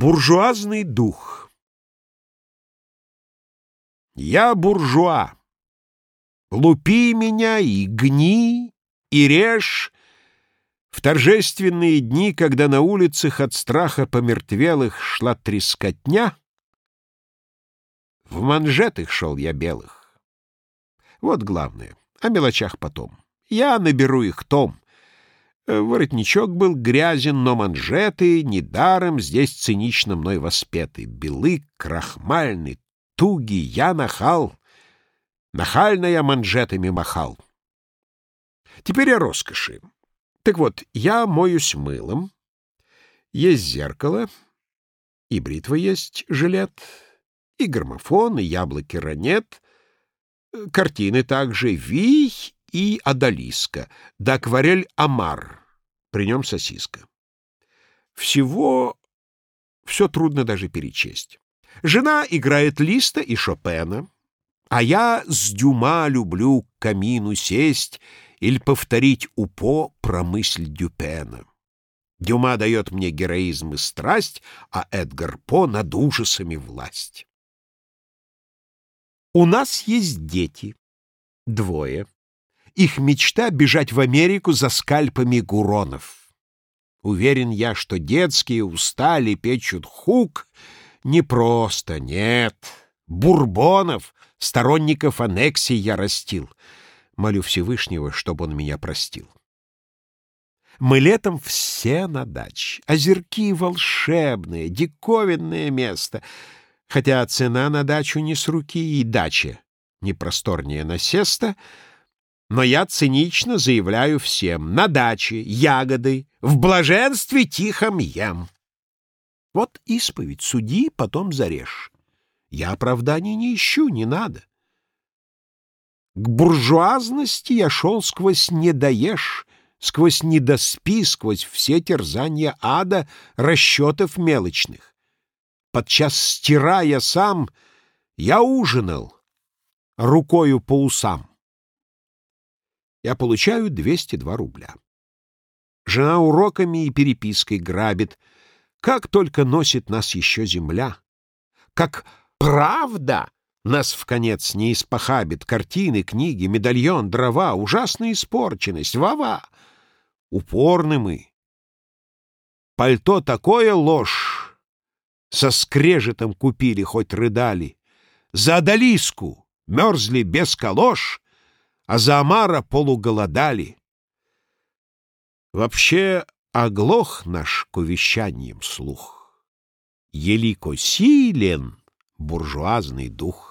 Буржуазный дух Я буржуа. Лупи меня и гни, и режь. В торжественные дни, когда на улицах от страха помертвелых шла трескотня, в манжетах шел я белых. Вот главное, о мелочах потом. Я наберу их том. Воротничок был грязен, но манжеты недаром здесь цинично мной воспеты. Белы, крахмальный, туги, я нахал. Нахально я манжетами махал. Теперь о роскоши. Так вот, я моюсь мылом, есть зеркало, и бритва есть, жилет, и граммофон, и яблоки ранет, картины также, вий и одолиска, да акварель Амар, при нем сосиска. Всего все трудно даже перечесть. Жена играет Листа и Шопена, а я с Дюма люблю к камину сесть или повторить упо про мысль Дюпена. Дюма дает мне героизм и страсть, а Эдгар По над ужасами власть. У нас есть дети. Двое. Их мечта — бежать в Америку за скальпами гуронов. Уверен я, что детские устали печут хук не просто, нет. Бурбонов, сторонников аннексии я растил. Молю Всевышнего, чтобы он меня простил. Мы летом все на даче. Озерки волшебные, диковинное место. Хотя цена на дачу не с руки, и дача не просторнее насеста — но я цинично заявляю всем, на даче ягоды, в блаженстве тихом ем. Вот исповедь, суди, потом зарежь. Я оправданий не ищу, не надо. К буржуазности я шел сквозь недоешь, сквозь недоспи, сквозь все терзания ада, расчетов мелочных. Подчас стирая сам, я ужинал рукою по усам я получаю 202 рубля. Жена уроками и перепиской грабит. Как только носит нас еще земля. Как правда нас в конец не испохабит. Картины, книги, медальон, дрова, ужасная испорченность, вава. Упорны мы. Пальто такое ложь. Со скрежетом купили, хоть рыдали. За одолиску мерзли без калош — а за Амара полуголодали. Вообще оглох наш к увещаниям слух. Елико силен буржуазный дух.